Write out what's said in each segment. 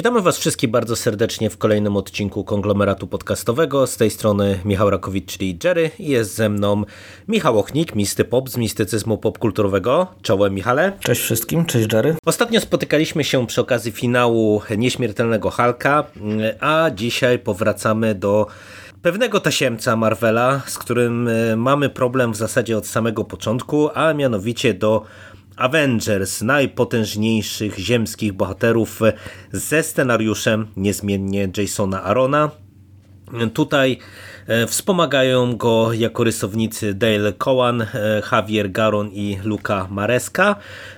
Witamy Was wszystkich bardzo serdecznie w kolejnym odcinku konglomeratu podcastowego. Z tej strony Michał Rakowicz, czyli Jerry, i jest ze mną Michał Ochnik, Misty Pop z mistycyzmu popkulturowego. Czołem, Michale. Cześć wszystkim, cześć Jerry. Ostatnio spotykaliśmy się przy okazji finału Nieśmiertelnego Halka, a dzisiaj powracamy do pewnego tasiemca Marvela, z którym e, mamy problem w zasadzie od samego początku, a mianowicie do Avengers, najpotężniejszych ziemskich bohaterów ze scenariuszem niezmiennie Jasona Arona. Tutaj e, wspomagają go jako rysownicy Dale Cowan, e, Javier Garon i Luca Mareska.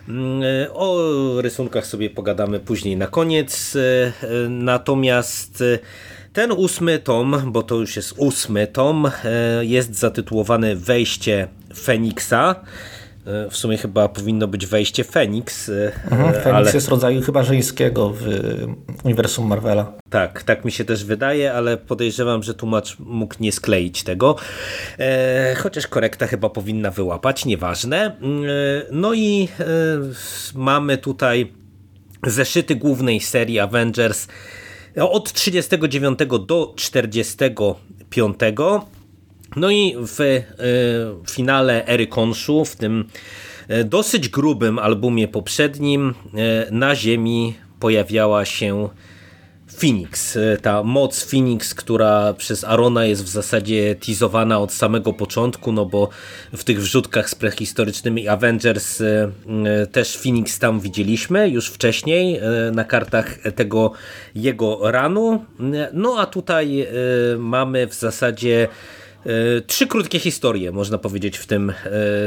Mm, e, o rysunkach sobie pogadamy później na koniec. Natomiast ten ósmy tom, bo to już jest ósmy tom, jest zatytułowany Wejście Feniksa. E, w sumie chyba powinno być wejście Feniks. E, mhm, Feniks ale... jest rodzaju chyba żeńskiego w uniwersum Marvela. Tak, tak mi się też wydaje, ale podejrzewam, że tłumacz mógł nie skleić tego. E, chociaż korekta chyba powinna wyłapać, nieważne. E, no i e, mamy tutaj zeszyty głównej serii Avengers od 39 do 45 no i w y, finale Ery Konszu, w tym e, dosyć grubym albumie poprzednim, y, na Ziemi pojawiała się Phoenix, ta moc Phoenix, która przez Arona jest w zasadzie teasowana od samego początku, no bo w tych wrzutkach z prehistorycznymi Avengers też Phoenix tam widzieliśmy już wcześniej na kartach tego jego ranu. No a tutaj mamy w zasadzie E, trzy krótkie historie, można powiedzieć, w tym e,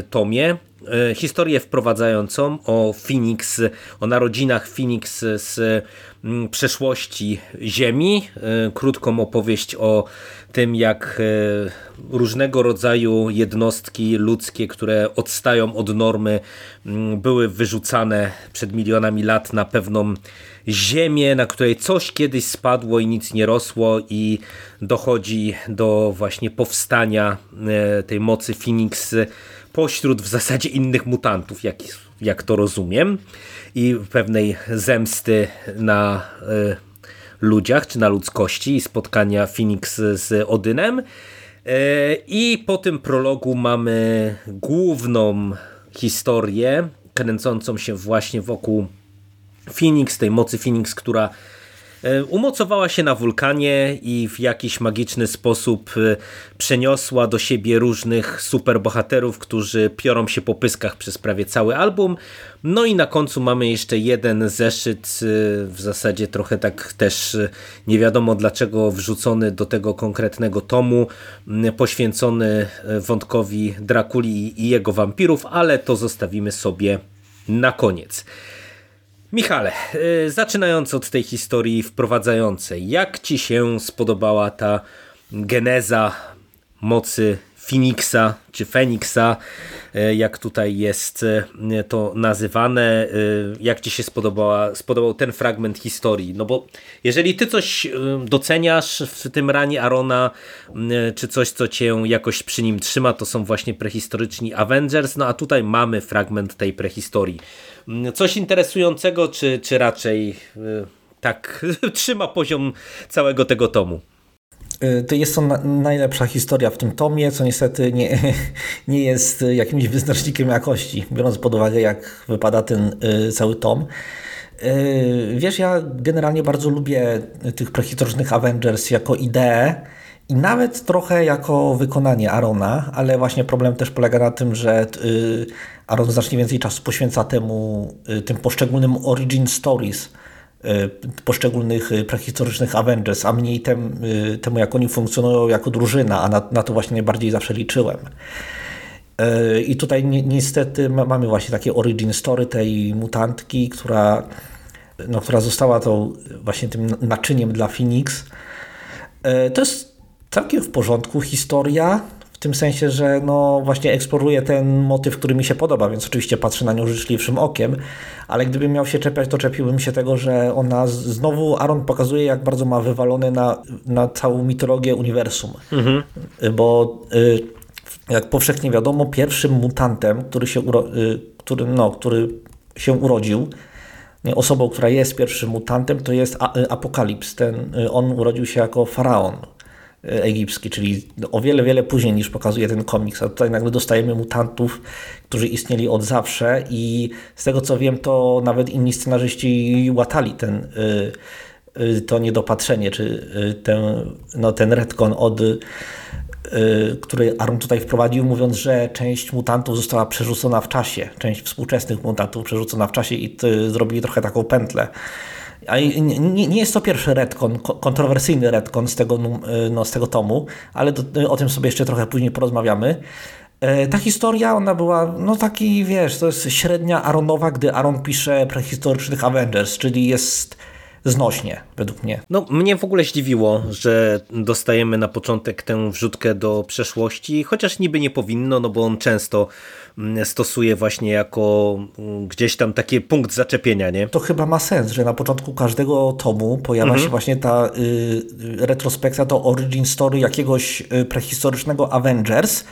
tomie. E, historię wprowadzającą o Phoenix, o narodzinach Phoenix z mm, przeszłości Ziemi. Krótką opowieść o tym, jak różnego rodzaju jednostki ludzkie, które odstają od normy, mm, były wyrzucane przed milionami lat na pewną ziemię, na której coś kiedyś spadło i nic nie rosło i dochodzi do właśnie powstania e, tej mocy Phoenix pośród w zasadzie innych mutantów, jak, jak to rozumiem i pewnej zemsty na e, ludziach czy na ludzkości i spotkania Phoenix z Odynem. E, I po tym prologu mamy główną historię kręcącą się właśnie wokół Phoenix, tej mocy Phoenix, która umocowała się na wulkanie i w jakiś magiczny sposób e, przeniosła do siebie różnych superbohaterów, którzy piorą się po pyskach przez prawie cały album. No i na końcu mamy jeszcze jeden zeszyt, e, w zasadzie trochę tak też nie wiadomo dlaczego wrzucony do tego konkretnego tomu, poświęcony wątkowi Drakuli i jego wampirów, ale to zostawimy sobie na koniec. Michale, y, zaczynając od tej historii wprowadzającej, jak Ci się spodobała ta geneza mocy Phoenixa czy Feniksa, y, jak tutaj jest y, to nazywane, jak Ci się spodobała, spodobał ten fragment historii? No bo jeżeli Ty coś doceniasz w tym ranie Arona, czy coś, co Cię jakoś przy nim trzyma, to są właśnie prehistoryczni Avengers, no a tutaj mamy fragment tej prehistorii. Coś interesującego, czy, czy raczej y, tak trzyma poziom całego tego tomu? Y, to jest to na, najlepsza historia w tym tomie, co niestety nie, nie jest jakimś wyznacznikiem jakości, biorąc pod uwagę, jak wypada ten y, cały tom. Wiesz, ja generalnie bardzo lubię tych prehistorycznych Avengers jako ideę, i nawet trochę jako wykonanie Arona, ale właśnie problem też polega na tym, że y, Aaron znacznie więcej czasu poświęca temu, y, tym poszczególnym origin stories y, poszczególnych prehistorycznych Avengers, a mniej tem, temu, jak oni funkcjonują jako drużyna, a na, na to właśnie najbardziej zawsze liczyłem. I tutaj ni niestety mamy właśnie takie origin story tej mutantki, która, no, która została tą właśnie tym naczyniem dla Phoenix. To jest całkiem w porządku historia, w tym sensie, że no właśnie eksploruje ten motyw, który mi się podoba, więc oczywiście patrzę na nią życzliwszym okiem, ale gdybym miał się czepiać, to czepiłbym się tego, że ona znowu Aaron pokazuje, jak bardzo ma wywalone na, na całą mitologię uniwersum. Mhm. Bo y, jak powszechnie wiadomo, pierwszym mutantem, który się, y, który, no, który się urodził, osobą, która jest pierwszym mutantem, to jest Apokalips. Ten, on urodził się jako faraon egipski, czyli o wiele, wiele później niż pokazuje ten komiks, a tutaj nagle dostajemy mutantów, którzy istnieli od zawsze i z tego co wiem, to nawet inni scenarzyści łatali ten, y, y, to niedopatrzenie, czy ten, no, ten retcon od który Arum tutaj wprowadził, mówiąc, że część mutantów została przerzucona w czasie, część współczesnych mutantów przerzucona w czasie i zrobili trochę taką pętlę. A nie, nie jest to pierwszy retcon, kontrowersyjny retcon z tego, no, z tego tomu, ale do, o tym sobie jeszcze trochę później porozmawiamy. E, ta historia, ona była, no taki, wiesz, to jest średnia Aronowa, gdy Aron pisze prehistorycznych Avengers, czyli jest znośnie, według mnie. No, mnie w ogóle zdziwiło, że dostajemy na początek tę wrzutkę do przeszłości, chociaż niby nie powinno, no bo on często mm, stosuje właśnie jako mm, gdzieś tam taki punkt zaczepienia, nie? To chyba ma sens, że na początku każdego tomu pojawia mhm. się właśnie ta y, retrospekcja, to origin story jakiegoś y, prehistorycznego Avengers,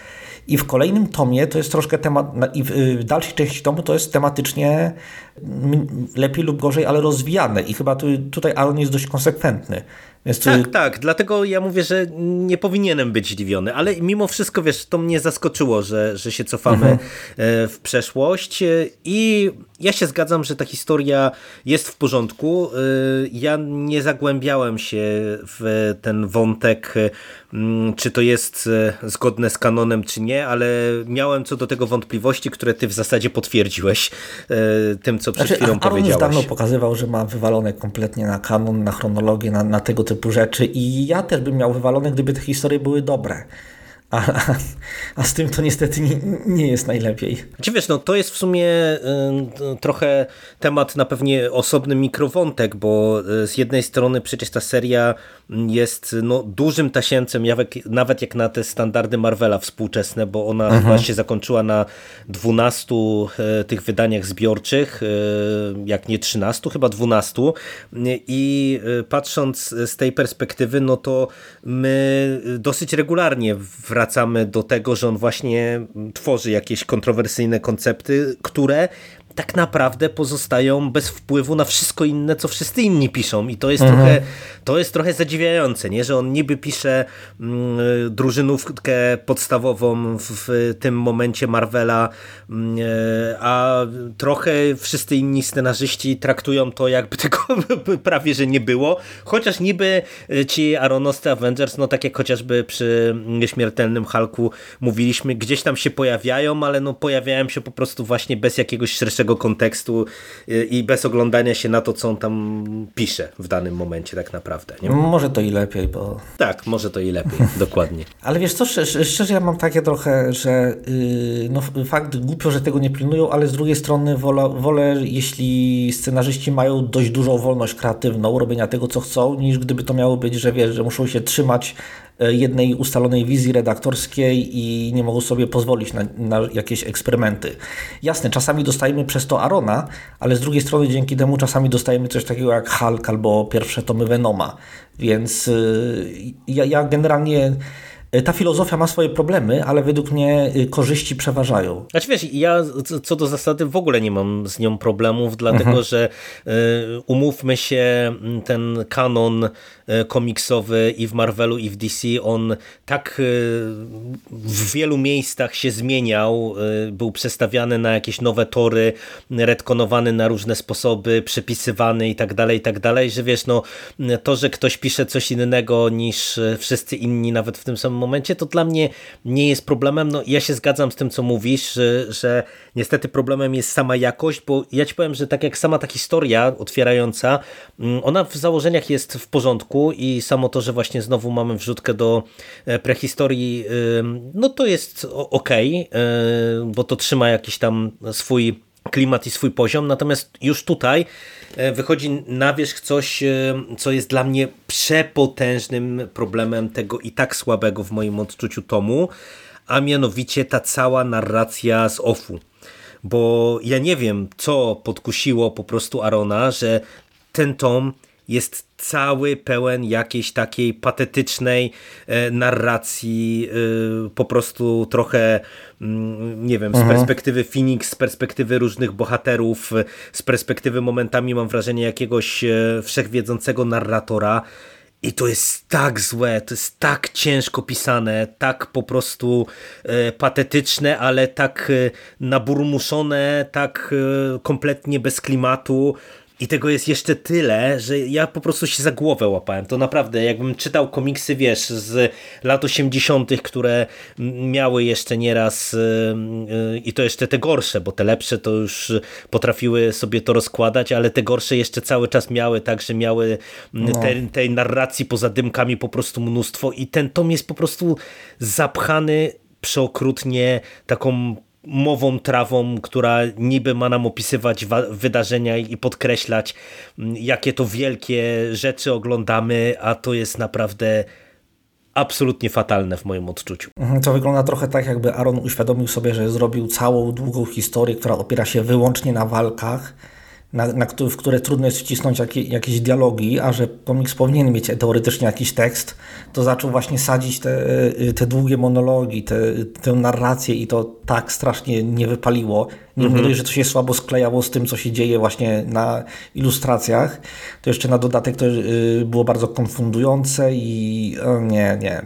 i w kolejnym tomie to jest troszkę temat, i w dalszej części tomu to jest tematycznie lepiej lub gorzej, ale rozwijane. I chyba tu, tutaj Aaron jest dość konsekwentny. Tak, tak, dlatego ja mówię, że nie powinienem być zdziwiony, ale mimo wszystko, wiesz, to mnie zaskoczyło, że, że się cofamy mhm. E, w przeszłość i ja się zgadzam, że ta historia jest w porządku. E, ja nie zagłębiałem się w ten wątek, mm, czy to jest e, zgodne z kanonem, czy nie, ale miałem co do tego wątpliwości, które ty w zasadzie potwierdziłeś tym, co przed znaczy, chwilą Aaron powiedziałeś. Aaron dawno pokazywał, że ma wywalone kompletnie na kanon, na chronologię, na, na tego typu rzeczy i ja też bym miał wywalone, gdyby te historie były dobre. A, a, z tym to niestety nie, nie jest najlepiej. Czy wiesz, no to jest w sumie y, trochę temat na pewnie osobny mikrowątek, bo y, z jednej strony przecież ta seria jest no, dużym tasiemcem, nawet jak na te standardy Marvela współczesne, bo ona mhm. chyba się zakończyła na 12 y, tych wydaniach zbiorczych, jak nie 13, chyba 12 i patrząc z tej perspektywy, no to my dosyć regularnie wracamy wracamy do tego, że on właśnie tworzy jakieś kontrowersyjne koncepty, które tak naprawdę pozostają bez wpływu na wszystko inne, co wszyscy inni piszą i to jest, mhm. trochę, to jest trochę zadziwiające, nie? że on niby pisze mm, drużynówkę podstawową w, w, tym momencie Marvela, mm, e, a trochę wszyscy inni scenarzyści traktują to jakby tego prawie, że nie było, chociaż niby e, ci aronowscy Avengers, no tak jak chociażby przy Nieśmiertelnym Hulku mówiliśmy, gdzieś tam się pojawiają, ale no pojawiają się po prostu właśnie bez jakiegoś szerszego szerszego kontekstu y, i bez oglądania się na to, co on tam pisze w danym momencie tak naprawdę. Nie? Może to i lepiej, bo... Tak, może to i lepiej, dokładnie. Ale wiesz co, szczerze, szczerze ja mam takie trochę, że yy, no fakt głupio, że tego nie pilnują, ale z drugiej strony wolę, wolę, jeśli scenarzyści mają dość dużą wolność kreatywną robienia tego, co chcą, niż gdyby to miało być, że wiesz, że muszą się trzymać jednej ustalonej wizji redaktorskiej i nie mogą sobie pozwolić na, na, jakieś eksperymenty. Jasne, czasami dostajemy przez to Arona, ale z drugiej strony dzięki temu czasami dostajemy coś takiego jak Hulk albo pierwsze tomy Venoma. Więc yy, ja, ja generalnie E, ta filozofia ma swoje problemy, ale według mnie korzyści przeważają. Znaczy wiesz, ja co do zasady w ogóle nie mam z nią problemów, dlatego mhm. że umówmy się, ten kanon komiksowy i w Marvelu i w DC, on tak w wielu miejscach się zmieniał, był przestawiany na jakieś nowe tory, retkonowany na różne sposoby, przepisywany i tak dalej, i tak dalej, że wiesz, no to, że ktoś pisze coś innego niż wszyscy inni, nawet w tym samym momencie, to dla mnie nie jest problemem. No, ja się zgadzam z tym, co mówisz, że, że niestety problemem jest sama jakość, bo ja ci powiem, że tak jak sama ta historia otwierająca, mm, ona w założeniach jest w porządku i samo to, że właśnie znowu mamy wrzutkę do e, prehistorii, no to jest ok, e, bo to trzyma jakiś tam swój klimat i swój poziom, natomiast już tutaj e, wychodzi na wierzch coś, co jest dla mnie przepotężnym problemem tego i tak słabego w moim odczuciu tomu, a mianowicie ta cała narracja z OFU. Bo ja nie wiem, co podkusiło po prostu Arona, że ten tom jest cały pełen jakiejś takiej patetycznej e, narracji, e, po prostu trochę, mm, nie wiem, z mhm. perspektywy Phoenix, z perspektywy różnych bohaterów, z perspektywy momentami mam wrażenie jakiegoś e, wszechwiedzącego narratora. I to jest tak złe, to jest tak ciężko pisane, tak po prostu e, patetyczne, ale tak e, naburmuszone, tak e, kompletnie bez klimatu, i tego jest jeszcze tyle, że ja po prostu się za głowę łapałem. To naprawdę, jakbym czytał komiksy, wiesz, z lat 80., które miały jeszcze nieraz, y, y, i to jeszcze te gorsze, bo te lepsze to już potrafiły sobie to rozkładać, ale te gorsze jeszcze cały czas miały, także miały no. tej, tej narracji poza dymkami po prostu mnóstwo. I ten tom jest po prostu zapchany przeokrutnie taką mową trawą, która niby ma nam opisywać wydarzenia i podkreślać, mm, jakie to wielkie rzeczy oglądamy, a to jest naprawdę absolutnie fatalne w moim odczuciu. Mhm, to wygląda trochę tak, jakby Aaron uświadomił sobie, że zrobił całą długą historię, która opiera się wyłącznie na walkach na, na, w które trudno jest wcisnąć jakie, jakieś dialogi, a że komiks powinien mieć teoretycznie jakiś tekst, to zaczął właśnie sadzić te, y, te długie monologi, te, tę narrację i to tak strasznie nie wypaliło. Nie mm -hmm. że to się słabo sklejało z tym, co się dzieje właśnie na ilustracjach, to jeszcze na dodatek to y, było bardzo konfundujące i nie, nie,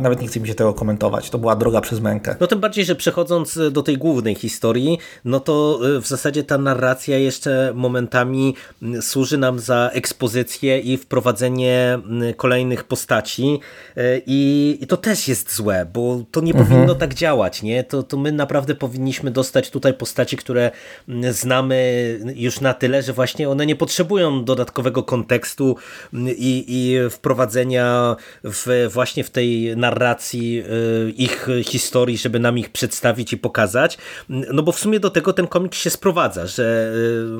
nawet nie chce mi się tego komentować. To była droga przez mękę. No tym bardziej, że przechodząc do tej głównej historii, no to y, w zasadzie ta narracja jeszcze momentami mm, służy nam za ekspozycję i wprowadzenie mm, kolejnych postaci y, i, i to też jest złe, bo to nie mhm. powinno tak działać, nie? To, to my naprawdę powinniśmy dostać tutaj postaci postaci, które mm, znamy już na tyle, że właśnie one nie potrzebują dodatkowego kontekstu mm, i, i wprowadzenia w, właśnie w tej narracji y, ich historii, żeby nam ich przedstawić i pokazać. No bo w sumie do tego ten komiks się sprowadza, że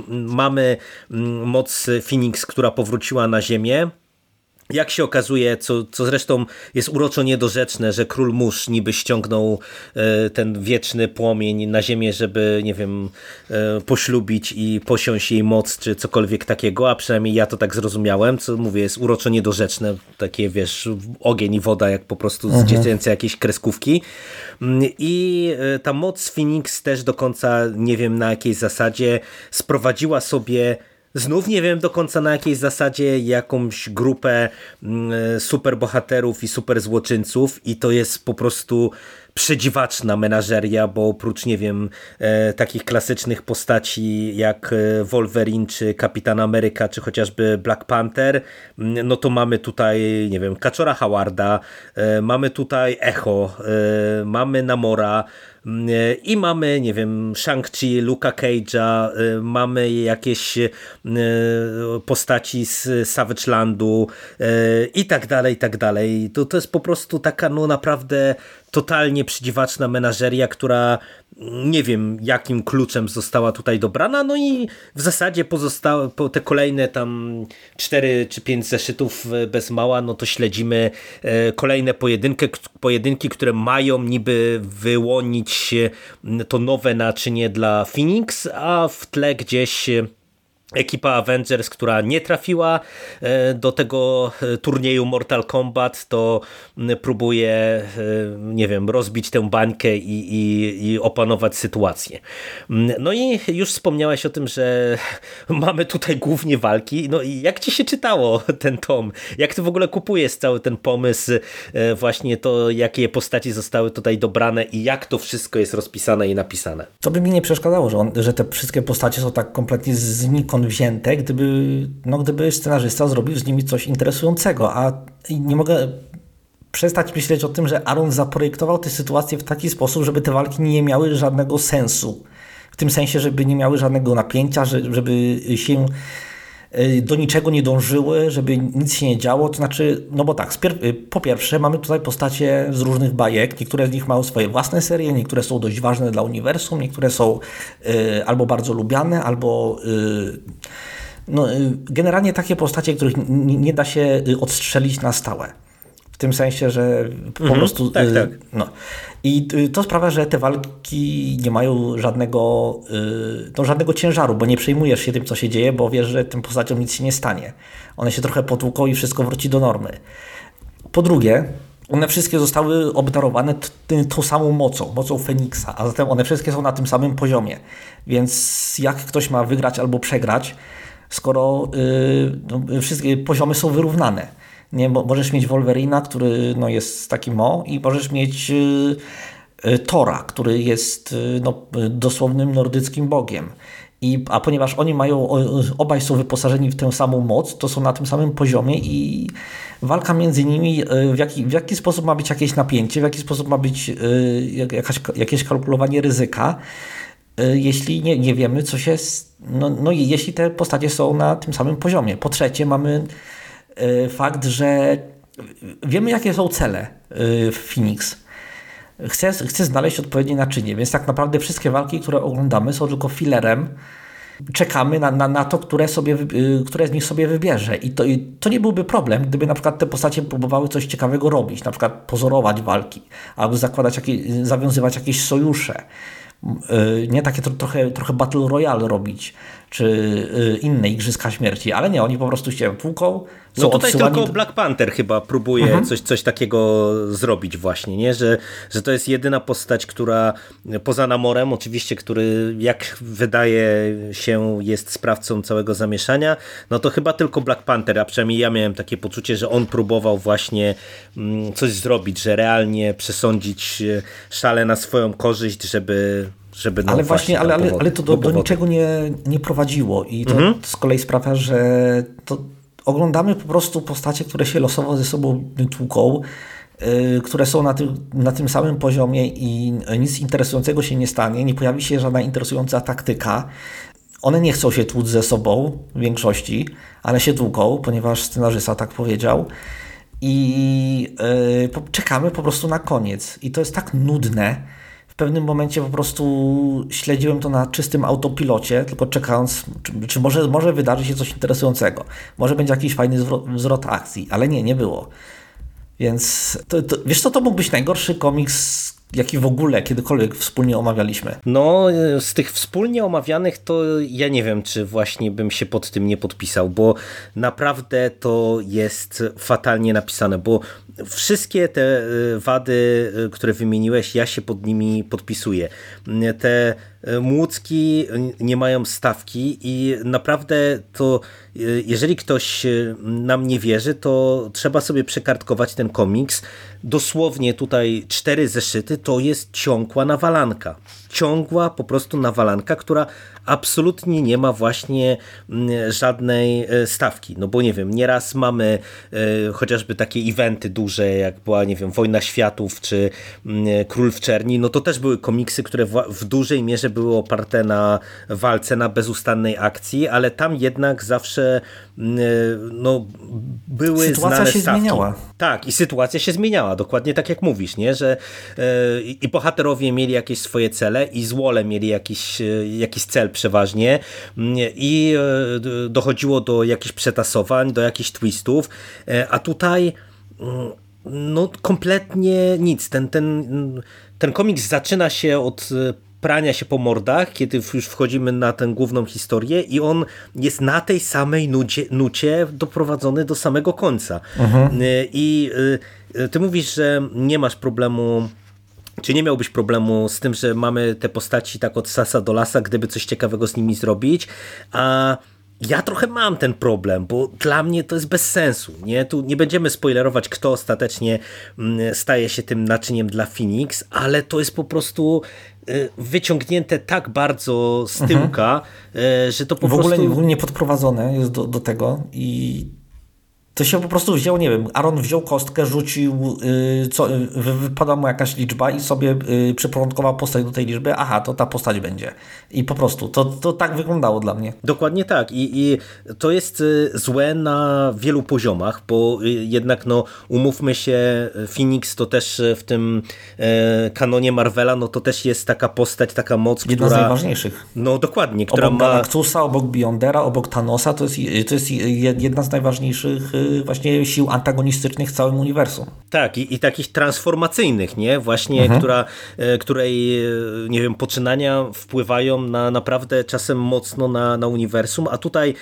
y, mamy mm, moc Phoenix, która powróciła na Ziemię, jak się okazuje, co, co zresztą jest uroczo niedorzeczne, że król mórz niby ściągnął e, ten wieczny płomień na ziemię, żeby, nie wiem, e, poślubić i posiąść jej moc, czy cokolwiek takiego, a przynajmniej ja to tak zrozumiałem, co mówię, jest uroczo niedorzeczne, takie wiesz, ogień i woda, jak po prostu z mhm. dziecięce jakieś kreskówki. Mm, I e, ta moc Phoenix też do końca, nie wiem na jakiej zasadzie, sprowadziła sobie Znów nie wiem do końca na jakiej zasadzie jakąś grupę mm, superbohaterów i superzłoczyńców i to jest po prostu przedziwaczna menażeria, bo oprócz, nie wiem, e, takich klasycznych postaci jak e, Wolverine, czy Kapitan Ameryka, czy chociażby Black Panther, mm, no to mamy tutaj, nie wiem, Kaczora Howarda, e, mamy tutaj Echo, e, mamy Namora, e, i mamy, nie wiem, Shang-Chi, Luka Cage'a, e, mamy jakieś postaci z Savage Landu i tak dalej, i tak dalej. To, to jest po prostu taka, no naprawdę totalnie przydziwaczna menażeria, która nie wiem jakim kluczem została tutaj dobrana, no i w zasadzie pozostałe, po te kolejne tam cztery czy pięć zeszytów e, bez mała, no to śledzimy e, kolejne pojedynki, pojedynki, które mają niby wyłonić to nowe naczynie dla Phoenix, a w tle gdzieś ekipa Avengers, która nie trafiła e, do tego e, turnieju Mortal Kombat, to próbuje, e, nie wiem, rozbić tę bańkę i, i, i, opanować sytuację. No i już wspomniałeś o tym, że mamy tutaj głównie walki. No i jak ci się czytało ten tom? Jak ty w ogóle kupujesz cały ten pomysł, właśnie to, jakie postaci zostały tutaj dobrane i jak to wszystko jest rozpisane i napisane? To by mi nie przeszkadzało, że, on, że te wszystkie postacie są tak kompletnie znikąd wzięte, gdyby, no, gdyby scenarzysta zrobił z nimi coś interesującego, a nie mogę przestać myśleć o tym, że Aaron zaprojektował tę sytuację w taki sposób, żeby te walki nie miały żadnego sensu. W tym sensie, żeby nie miały żadnego napięcia, żeby się do niczego nie dążyły, żeby nic się nie działo. To znaczy, no bo tak, po pierwsze mamy tutaj postacie z różnych bajek. Niektóre z nich mają swoje własne serie, niektóre są dość ważne dla uniwersum, niektóre są y, albo bardzo lubiane, albo y, no, y, generalnie takie postacie, których nie da się odstrzelić na stałe. W tym sensie, że po mhm, prostu. Tak, tak. No. I to sprawia, że te walki nie mają żadnego, no, żadnego ciężaru, bo nie przejmujesz się tym, co się dzieje, bo wiesz, że tym postaciom nic się nie stanie. One się trochę potłuką i wszystko wróci do normy. Po drugie, one wszystkie zostały obdarowane tą samą mocą, mocą Feniksa, a zatem one wszystkie są na tym samym poziomie. Więc jak ktoś ma wygrać albo przegrać, skoro yy, no, wszystkie poziomy są wyrównane. Nie, bo możesz mieć Wolverina, który no, jest taki mo i możesz mieć yy, yy, Tora, który jest y, no, dosłownym nordyckim bogiem. I, a ponieważ oni mają, obaj są wyposażeni w tę samą moc, to są na tym samym poziomie i walka między nimi, e, w jaki, w jaki sposób ma być jakieś napięcie, w jaki sposób ma być jakaś, jakieś kalkulowanie ryzyka, jeśli nie, nie wiemy, co się. No, no jeśli te postacie są na tym samym poziomie. Po trzecie, mamy fakt, że wiemy, jakie są cele w Phoenix. Chcę, chcę znaleźć odpowiednie naczynie, więc tak naprawdę wszystkie walki, które oglądamy, są tylko filerem czekamy na, na, na to, które, sobie, y, które z nich sobie wybierze. I to, I to nie byłby problem, gdyby na przykład te postacie próbowały coś ciekawego robić, na przykład pozorować walki, albo zakładać jakieś, zawiązywać jakieś sojusze. Nie takie trochę, trochę Battle Royale robić, czy y, inne Igrzyska Śmierci, ale nie, oni po prostu się tłuką, no tutaj tylko Black Panther chyba próbuje mhm. coś, coś takiego zrobić właśnie, nie? Że, że to jest jedyna postać, która poza Namorem oczywiście, który jak wydaje się jest sprawcą całego zamieszania, no to chyba tylko Black Panther, a przynajmniej ja miałem takie poczucie, że on próbował właśnie mm, coś zrobić, że realnie przesądzić e, szale na swoją korzyść, żeby żeby no ale właśnie, ale, ale, ale to do, do, niczego nie, nie prowadziło i to mhm. z kolei sprawia, że to oglądamy po prostu postacie, które się losowo ze sobą tłuką, yy, które są na tym, na tym samym poziomie i nic interesującego się nie stanie, nie pojawi się żadna interesująca taktyka. One nie chcą się tłuc ze sobą w większości, ale się tłuką, ponieważ scenarzysta tak powiedział. I yy, czekamy po prostu na koniec. I to jest tak nudne, w pewnym momencie po prostu śledziłem to na czystym autopilocie, tylko czekając, czy, czy może, może wydarzy się coś interesującego. Może będzie jakiś fajny zwrot, akcji, ale nie, nie było. Więc to, to, wiesz co, to mógł być najgorszy komiks jaki w ogóle kiedykolwiek wspólnie omawialiśmy? No, z tych wspólnie omawianych to ja nie wiem, czy właśnie bym się pod tym nie podpisał, bo naprawdę to jest fatalnie napisane, bo wszystkie te y, wady, y, które wymieniłeś, ja się pod nimi podpisuję. Te y, młódzki nie mają stawki i naprawdę to jeżeli ktoś nam nie wierzy, to trzeba sobie przekartkować ten komiks. Dosłownie tutaj cztery zeszyty to jest ciągła nawalanka. Ciągła po prostu nawalanka, która absolutnie nie ma właśnie mm, żadnej e, stawki. No bo nie wiem, nieraz mamy e, chociażby takie eventy duże, jak była, nie wiem, Wojna Światów czy mm, Król w Czerni, no to też były komiksy, które w dużej mierze były oparte na walce, na bezustannej akcji, ale tam jednak zawsze mm, e, no, były sytuacja znane się stawki. zmieniała. Tak, i sytuacja się zmieniała, dokładnie tak jak mówisz, nie? że i bohaterowie mieli jakieś swoje cele i złole mieli jakiś, jakiś cel przeważnie i e, dochodziło do jakichś przetasowań, do jakichś twistów, e, a tutaj mm, no kompletnie nic. Ten, ten, ten komiks zaczyna się od e, prania się po mordach, kiedy już wchodzimy na tę główną historię i on jest na tej samej nucie, nucie doprowadzony do samego końca. Mhm. I ty mówisz, że nie masz problemu czy nie miałbyś problemu z tym, że mamy te postaci tak od sasa do lasa, gdyby coś ciekawego z nimi zrobić, a ja trochę mam ten problem, bo dla mnie to jest bez sensu. Nie? Tu nie będziemy spoilerować, kto ostatecznie mm, staje się tym naczyniem dla Phoenix, ale to jest po prostu y, wyciągnięte tak bardzo z tyłka, mhm. że to po w prostu... Ogóle, w ogóle nie podprowadzone jest do, do tego i to się po prostu wziął, nie wiem, Aaron wziął kostkę, rzucił, yy, co, yy, wypada mu jakaś liczba i sobie yy, przyporządkował postać do tej liczby, aha, to ta postać będzie. I po prostu, to, to tak wyglądało dla mnie. Dokładnie tak i, i to jest y, złe na wielu poziomach, bo y, jednak no umówmy się, Phoenix to też w tym y, kanonie Marvela, no to też jest taka postać, taka moc, Jedna która... z najważniejszych. No dokładnie, która obok ma... Galactusa, obok Beyondera, obok Thanosa, to jest, to jest jedna z najważniejszych właśnie sił antagonistycznych w całym uniwersum. Tak, i, i takich transformacyjnych, nie? Właśnie, mhm. która, której, nie wiem, poczynania wpływają na naprawdę czasem mocno na, na uniwersum, a tutaj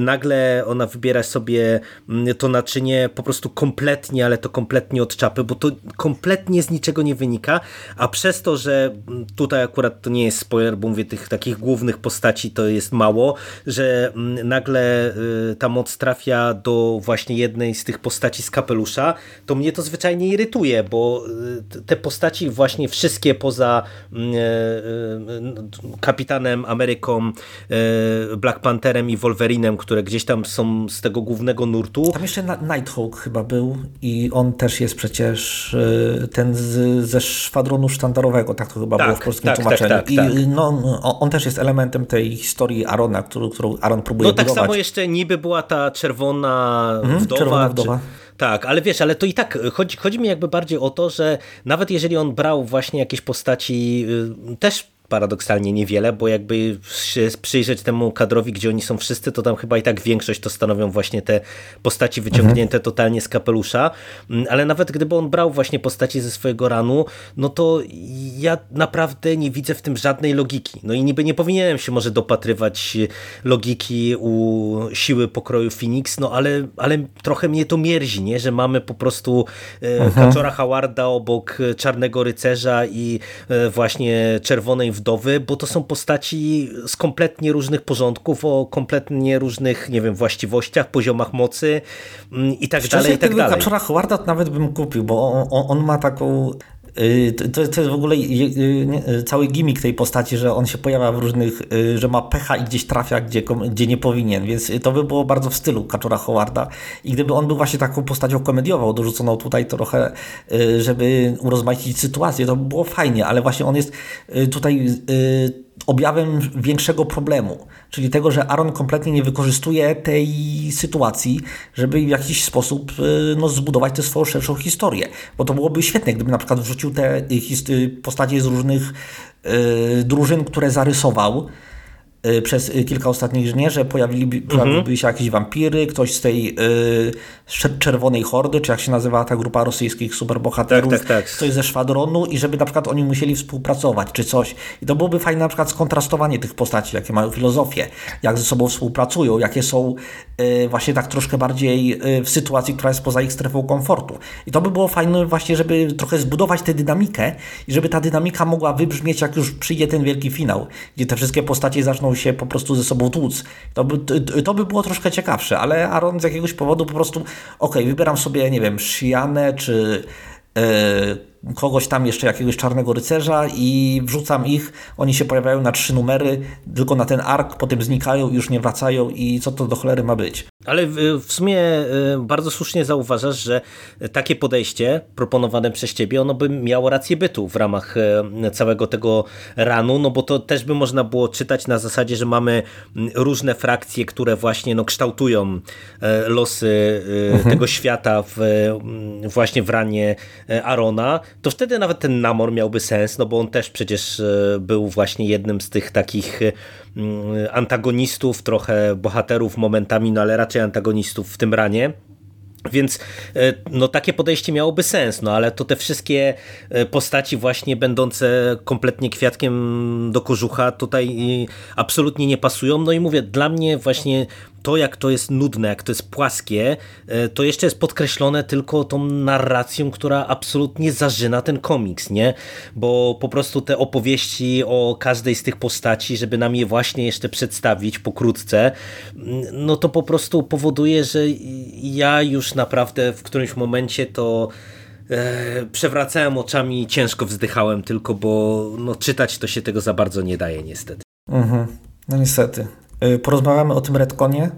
nagle ona wybiera sobie mm, to naczynie po prostu kompletnie, ale to kompletnie od czapy, bo to kompletnie z niczego nie wynika, a przez to, że tutaj akurat to nie jest spoiler, bo mówię, tych takich głównych postaci to jest mało, że mm, nagle ta moc trafia do właśnie jednej z tych postaci z kapelusza, to mnie to zwyczajnie irytuje, bo y, te postaci właśnie wszystkie poza mm, y, Kapitanem Ameryką, Black Pantherem i Wolverinem, które gdzieś tam są z tego głównego nurtu. Tam jeszcze Nighthawk chyba był i on też jest przecież ten z, ze szwadronu sztandarowego, tak to chyba tak, było w polskim tak, tak tłumaczeniu. Tak, tak, I no, on też jest elementem tej historii Arona, którą, którą Aaron próbuje No tak budować. samo jeszcze niby była ta czerwona mhm, wdowa. Czerwona wdowa. Czy... Tak, ale wiesz, ale to i tak chodzi, chodzi mi jakby bardziej o to, że nawet jeżeli on brał właśnie jakieś postaci y, też paradoksalnie niewiele, bo jakby się przyjrzeć temu kadrowi, gdzie oni są wszyscy, to tam chyba i tak większość to stanowią właśnie te postaci wyciągnięte mhm. totalnie z kapelusza, mm, ale nawet gdyby on brał właśnie postaci ze swojego ranu, no to ja naprawdę nie widzę w tym żadnej logiki. No i niby nie powinienem się może dopatrywać logiki u siły pokroju Phoenix, no ale, ale trochę mnie to mierzi, nie? że mamy po prostu e, mhm. Kaczora Howarda obok Czarnego Rycerza i e, właśnie Czerwonej wdowy, bo to są postaci z kompletnie różnych porządków, o kompletnie różnych, nie wiem, właściwościach, poziomach mocy mm, i tak Szczerze, dalej, i tak dalej. Kaczora Howarda nawet bym kupił, bo on, on ma taką to, to, jest w ogóle y, cały gimmick tej postaci, że on się pojawia w różnych, y, że ma pecha i gdzieś trafia, gdzie, gdzie nie powinien, więc to by było bardzo w stylu Kaczora Howarda. I gdyby on był właśnie taką postacią komediową, dorzuconą tutaj trochę, żeby urozmaicić sytuację, to by było fajnie, ale właśnie on jest tutaj objawem większego problemu, czyli tego, że Aaron kompletnie nie wykorzystuje tej sytuacji, żeby w jakiś sposób y, no, zbudować tę swoją szerszą historię. Bo to byłoby świetne, gdyby na przykład wrzucił te y, postacie z różnych yy, drużyn, które zarysował, przez y, kilka ostatnich dni, że pojawiliby, mhm. się jakieś wampiry, ktoś z tej y, czerwonej hordy, czy jak się nazywa ta grupa rosyjskich superbohaterów, tak, tak, tak. ktoś ze szwadronu i żeby na przykład oni musieli współpracować, czy coś. I to byłoby fajne na przykład skontrastowanie tych postaci, jakie mają filozofię, jak ze sobą współpracują, jakie są y, właśnie tak troszkę bardziej y, w sytuacji, która jest poza ich strefą komfortu. I to by było fajne właśnie, żeby trochę zbudować tę dynamikę i żeby ta dynamika mogła wybrzmieć, jak już przyjdzie ten wielki finał, gdzie te wszystkie postacie zaczną się po prostu ze sobą tłuc. To by, to, to by było troszkę ciekawsze, ale Aaron z jakiegoś powodu po prostu, ok, wybieram sobie, nie wiem, Shianę czy yy, kogoś tam jeszcze, jakiegoś czarnego rycerza i wrzucam ich, oni się pojawiają na trzy numery, tylko na ten ark, potem znikają już nie wracają i co to do cholery ma być. Ale w, w sumie e, bardzo słusznie zauważasz, że takie podejście proponowane przez ciebie, ono by miało rację bytu w ramach e, całego tego ranu, no bo to też by można było czytać na zasadzie, że mamy różne frakcje, które właśnie no, kształtują e, losy mhm. tego świata w, właśnie w ranie Arona, to wtedy nawet ten Namor miałby sens, no bo on też przecież był właśnie jednym z tych takich antagonistów, trochę bohaterów momentami, no ale raczej antagonistów w tym ranie. Więc e, no, takie podejście miałoby sens, no ale to te wszystkie e, postaci właśnie będące kompletnie kwiatkiem do kożucha tutaj absolutnie nie pasują. No i mówię, dla mnie właśnie to, jak to jest nudne, jak to jest płaskie, e, to jeszcze jest podkreślone tylko tą narracją, która absolutnie zażyna ten komiks, nie? Bo po prostu te opowieści o każdej z tych postaci, żeby nam je właśnie jeszcze przedstawić pokrótce, mm, no to po prostu powoduje, że ja już naprawdę w którymś momencie to e, przewracałem oczami i ciężko wzdychałem tylko, bo no, czytać to się tego za bardzo nie daje niestety. Mhm. No niestety. Y, porozmawiamy o tym retkonie,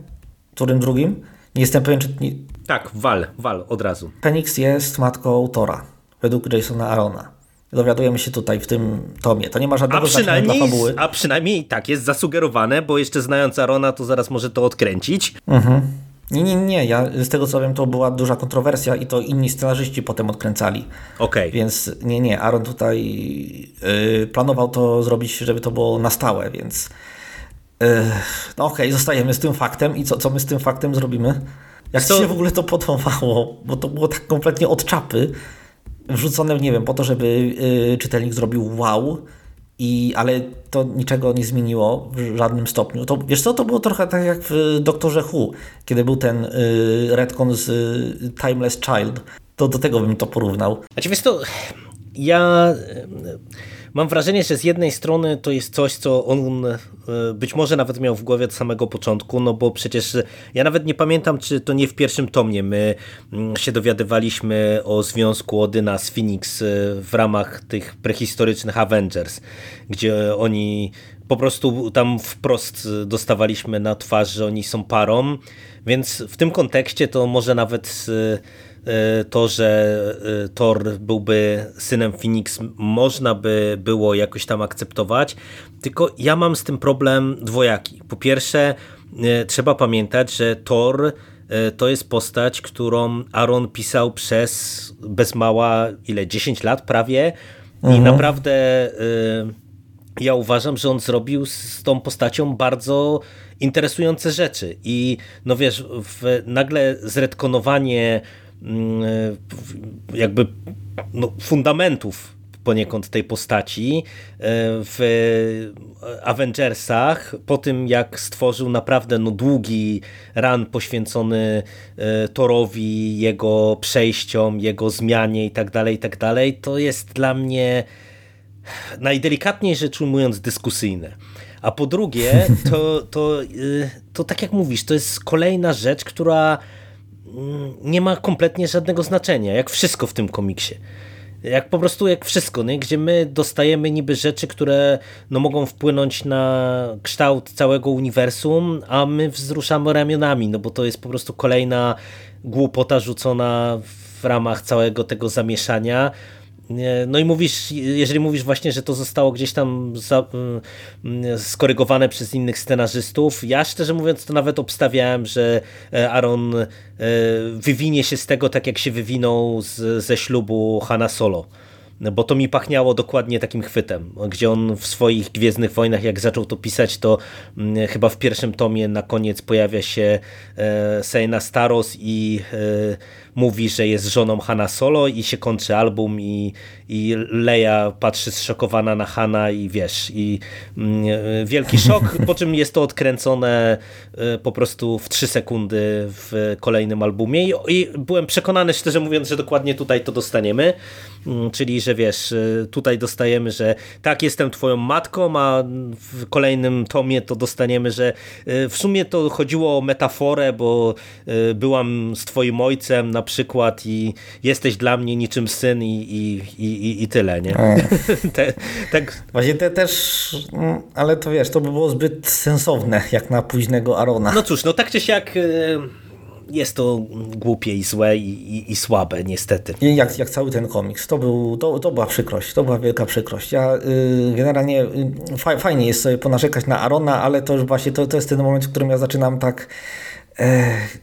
którym drugim. Nie jestem pewien, czy... Nie... Tak, wal, wal, od razu. Phoenix jest matką Tora, według Jasona Arona. Dowiadujemy się tutaj w tym tomie. To nie ma żadnego a znaczenia dla fabuły. A przynajmniej tak jest zasugerowane, bo jeszcze znając Arona, to zaraz może to odkręcić. Mhm. Nie, nie, nie. Ja z tego co wiem, to była duża kontrowersja i to inni scenarzyści potem odkręcali. Okej. Okay. Więc nie, nie. Aaron tutaj yy, planował to zrobić, żeby to było na stałe, więc no okej, okay, zostajemy z tym faktem i co, co my z tym faktem zrobimy? Jak Co- ci się w ogóle to podobało? Bo to było tak kompletnie od czapy, wrzucone, nie wiem, po to, żeby y, czytelnik zrobił wow, i, ale to niczego nie zmieniło w żadnym stopniu. To, wiesz co, to było trochę tak jak w Doktorze Who, kiedy był ten y, retcon z y, Timeless Child. To do tego bym to porównał. Znaczy wiesz to, ja mam wrażenie, że z jednej strony to jest coś, co on e, być może nawet miał w głowie od samego początku, no bo przecież ja nawet nie pamiętam, czy to nie w pierwszym tomie my mm, się dowiadywaliśmy o związku Odyna z Phoenix e, w ramach tych prehistorycznych Avengers, gdzie oni po prostu tam wprost dostawaliśmy na twarz, że oni są parą, więc w tym kontekście to może nawet e, to, że e, Thor byłby synem Phoenix, można by było jakoś tam akceptować, tylko ja mam z tym problem dwojaki. Po pierwsze, e, trzeba pamiętać, że Thor e, to jest postać, którą Aaron pisał przez bez mała, ile, 10 lat prawie. I naprawdę e, ja uważam, że on zrobił z tą postacią bardzo interesujące rzeczy. I no wiesz, w, nagle zretkonowanie jakby no, fundamentów poniekąd tej postaci e, w Avengersach, po tym jak stworzył naprawdę no, długi ran poświęcony e, Thorowi, jego przejściom, jego zmianie i tak dalej, i tak dalej, to jest dla mnie najdelikatniej rzecz ujmując dyskusyjne. A po drugie, to, to, to tak jak mówisz, to jest kolejna rzecz, która nie ma kompletnie żadnego znaczenia, jak wszystko w tym komiksie. Jak po prostu jak wszystko, nie? gdzie my dostajemy niby rzeczy, które no, mogą wpłynąć na kształt całego uniwersum, a my wzruszamy ramionami, no bo to jest po prostu kolejna głupota rzucona w ramach całego tego zamieszania. No i mówisz, jeżeli mówisz właśnie, że to zostało gdzieś tam za, mm, skorygowane przez innych scenarzystów, ja szczerze mówiąc to nawet obstawiałem, że e, Aaron e, wywinie się z tego tak jak się wywinął z, ze ślubu Hanna Solo. Bo to mi pachniało dokładnie takim chwytem, gdzie on w swoich Gwiezdnych Wojnach, jak zaczął to pisać, to mm, chyba w pierwszym tomie na koniec pojawia się e, Sejna Staros i e, mówi, że jest żoną Hanna Solo i się kończy album i, i Leia patrzy zszokowana na Hanna i wiesz, i mm, e, wielki szok, po czym jest to odkręcone po prostu w trzy sekundy w kolejnym albumie. I, i byłem przekonany, szczerze mówiąc, że dokładnie tutaj to dostaniemy, czyli, że wiesz, e, tutaj dostajemy, że tak, jestem twoją matką, a w kolejnym tomie to dostaniemy, że e, w sumie to chodziło o metaforę, bo e, byłam z twoim ojcem na przykład i jesteś dla mnie niczym syn i, i, i, i tyle, nie? Te, tak, Właśnie te też, mm, ale to wiesz, to by było zbyt sensowne, jak na późnego Arona. no cóż, no tak czy siak e, jest to głupie i złe i, i, i słabe niestety. Jak, jak cały ten komiks. To, był, to, to była przykrość, to była wielka przykrość. Ja y, generalnie y, fa, fajnie jest sobie ponarzekać na Arona, ale to już właśnie to, to jest ten moment, w którym ja zaczynam tak.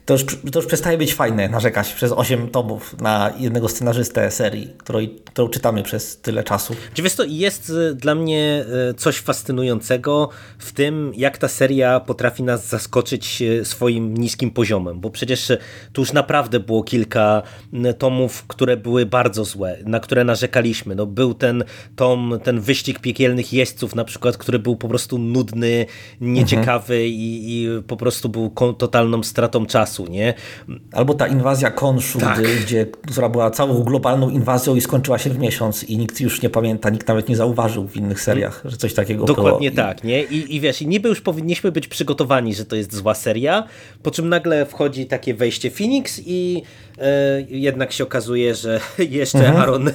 To, już, to już przestaje być fajne narzekać przez 8 tomów na jednego scenarzystę serii, której, którą czytamy przez tyle czasu. Wiesz to jest e, dla mnie e, coś fascynującego w tym, jak ta seria potrafi nas zaskoczyć e, swoim niskim poziomem, bo przecież tu już naprawdę było kilka tomów, które były bardzo złe, na które narzekaliśmy. No, był ten tom, ten wyścig piekielnych jeźdźców na przykład, który był po prostu nudny, nieciekawy i, i po prostu był ko- stratą czasu, nie? Albo ta inwazja Konszu, Tak. gdzie, która była całą globalną inwazją i skończyła się w miesiąc i nikt już nie pamięta, nikt nawet nie zauważył w innych seriach, że coś takiego było. Dokładnie I- tak, nie? I, I wiesz, i niby już powinniśmy być przygotowani, że to jest zła seria, po czym nagle wchodzi takie wejście Phoenix i e, jednak się okazuje, że jeszcze Aaron e,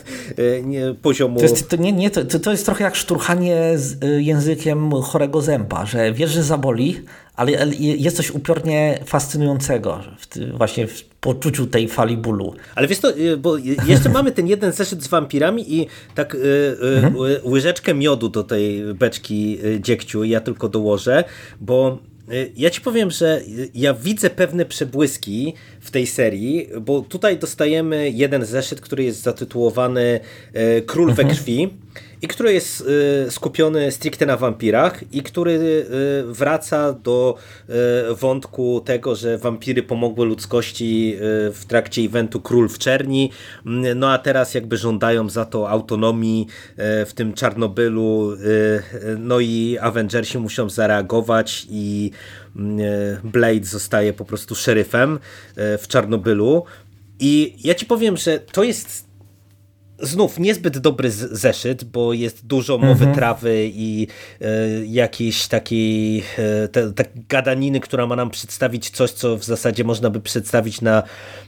nie, poziomu... Mhm. To jest, to, nie, nie, to, to jest trochę jak szturchanie z y, językiem chorego zęba, że wiesz, że zaboli, ale jest coś upiornie fascynującego w, właśnie w poczuciu tej fali bólu. Ale wiesz to, y, bo jeszcze mamy ten jeden zeszyt z wampirami i tak y, y, ły- łyżeczkę miodu do tej beczki dziegciu ja tylko dołożę, bo ja ci powiem, że ja widzę pewne przebłyski w tej serii, bo tutaj dostajemy jeden zeszyt, który jest zatytułowany Król we krwi i który jest skupiony stricte na wampirach i który wraca do wątku tego, że wampiry pomogły ludzkości w trakcie eventu Król w Czerni, mm, no a teraz jakby żądają za to autonomii w tym Czarnobylu, no i Avengersi muszą zareagować i mm, Blade zostaje po prostu szeryfem w Czarnobylu. I ja ci powiem, że to jest znów niezbyt dobry zeszyt, bo jest dużo mowy mhm. trawy i e, jakiejś takiej e, te, te gadaniny, która ma nam przedstawić coś, co w zasadzie można by przedstawić na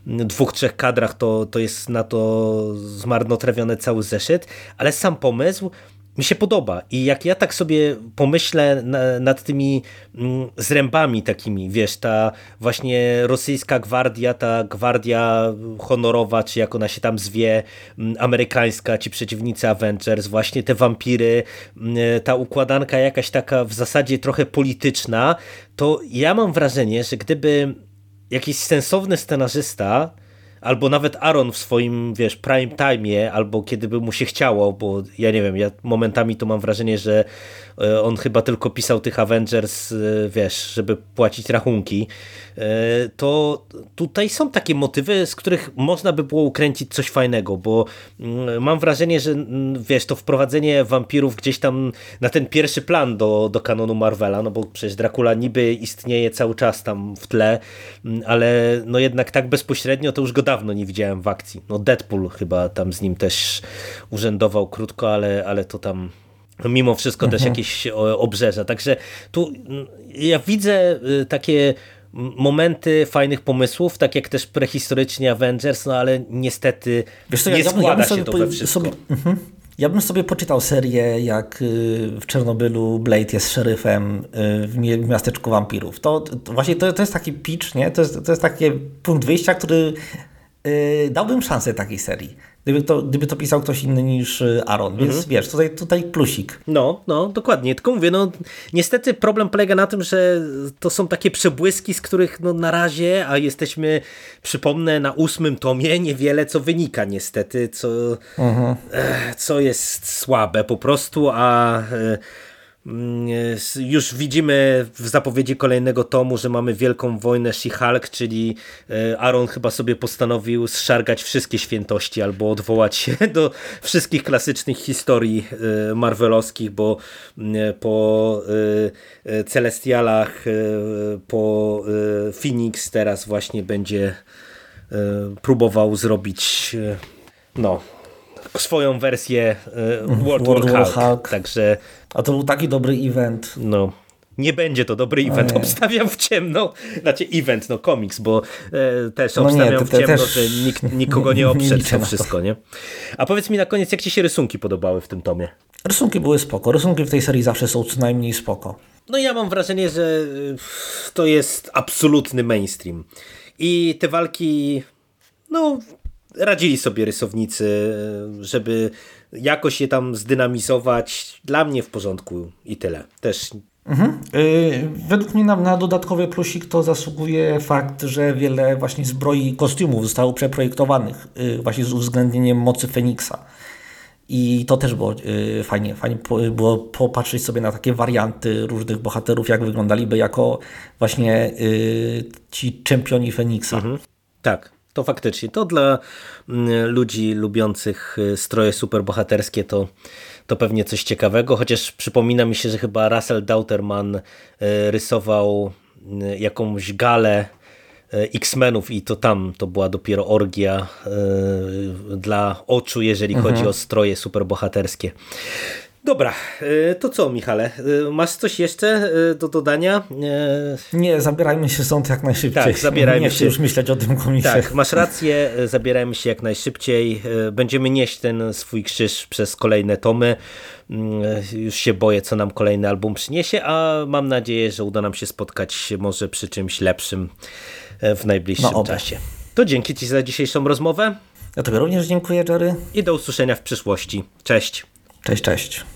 dwóch, trzech kadrach, to, to jest na to zmarnotrawiony cały zeszyt, ale sam pomysł mi się podoba. I jak ja tak sobie pomyślę na, nad tymi mm, zrębami takimi, wiesz, ta właśnie rosyjska gwardia, ta gwardia honorowa, czy jak ona się tam zwie, mm, amerykańska, ci przeciwnicy Avengers, właśnie te wampiry, mm, ta układanka jakaś taka w zasadzie trochę polityczna, to ja mam wrażenie, że gdyby jakiś sensowny scenarzysta albo nawet Aaron w swoim, wiesz, prime time'ie, albo kiedy by mu się chciało, bo ja nie wiem, ja momentami to mam wrażenie, że e, on chyba tylko pisał tych Avengers, e, wiesz, żeby płacić rachunki, e, to tutaj są takie motywy, z których można by było ukręcić coś fajnego, bo mm, mam wrażenie, że mm, wiesz, to wprowadzenie wampirów gdzieś tam na ten pierwszy plan do, do kanonu Marvela, no bo przecież Dracula niby istnieje cały czas tam w tle, mm, ale no jednak tak bezpośrednio to już go dawno nie widziałem w akcji. No Deadpool chyba tam z nim też urzędował krótko, ale, ale to tam mimo wszystko mhm. też jakieś obrzeża. Także tu mm, ja widzę y, takie momenty fajnych pomysłów, tak jak też prehistorycznie Avengers, no ale niestety co, nie ja, składa ja się to we wszystko. Sobie, mhm. Ja bym sobie poczytał serię, jak y, w Czernobylu Blade jest szeryfem y, w miasteczku wampirów. To, to właśnie to, to jest taki pitch, nie? To jest, to jest taki punkt wyjścia, który dałbym szansę takiej serii. Gdyby to, gdyby to pisał ktoś inny niż y, Aaron, więc mhm. wiesz, tutaj, tutaj plusik. No, no, dokładnie. Tylko mówię, no niestety problem polega na tym, że to są takie przebłyski, z których no na razie, a jesteśmy, przypomnę, na ósmym tomie, niewiele co wynika niestety, co, mhm. co jest słabe po prostu, a e, już widzimy w zapowiedzi kolejnego tomu, że mamy wielką wojnę She-Hulk, czyli e, Aaron chyba sobie postanowił zszargać wszystkie świętości albo odwołać się do wszystkich klasycznych historii e, marvelowskich, bo mm, po e, Celestialach, po Phoenix teraz właśnie będzie próbował zrobić no, swoją wersję World, World War Hulk. Hulk. Także a to był taki dobry event. No. Nie będzie to dobry event, obstawiam w ciemno, znaczy event, no komiks, bo e, też no obstawiam nie, w ciemno, też... że nikt, nikogo nie oprzedł to wszystko, nie? A powiedz mi na koniec, jak ci się rysunki podobały w tym tomie? Rysunki były spoko, rysunki w tej serii zawsze są co najmniej spoko. No ja mam wrażenie, że e, to jest absolutny mainstream i te walki, no radzili sobie rysownicy, żeby jakoś je tam zdynamizować. Dla mnie w porządku i tyle. Też Mhm. Yy, według mnie na, na, dodatkowy plusik to zasługuje fakt, że wiele właśnie zbroi i kostiumów zostało przeprojektowanych yy, właśnie z uwzględnieniem mocy Feniksa. I to też było yy, fajnie, fajnie było popatrzeć sobie na takie warianty różnych bohaterów, jak wyglądaliby jako właśnie y, ci czempioni Feniksa. Mhm. Tak, to faktycznie. To dla mm, ludzi lubiących y, stroje superbohaterskie to, to pewnie coś ciekawego, chociaż przypomina mi się, że chyba Russell Dauterman y, rysował y, jakąś galę X-Menów i to tam to była dopiero orgia dla oczu, jeżeli mhm. chodzi o stroje superbohaterskie. Dobra, e, to co Michale? E, masz coś jeszcze e, do dodania? Nie, zabierajmy się stąd jak najszybciej. Tak, zabierajmy Nie się. już myśleć o tym komiksie. Tak, masz rację, zabierajmy się jak najszybciej. Będziemy nieść ten swój krzyż przez kolejne tomy. Mm, już się boję, co nam kolejny album przyniesie, a mam nadzieję, że uda nam się spotkać może przy czymś lepszym w najbliższym no, czasie. To dzięki Ci za dzisiejszą rozmowę. Ja Tobie również dziękuję, Jerry. I do usłyszenia w przyszłości. Cześć. Cześć, cześć.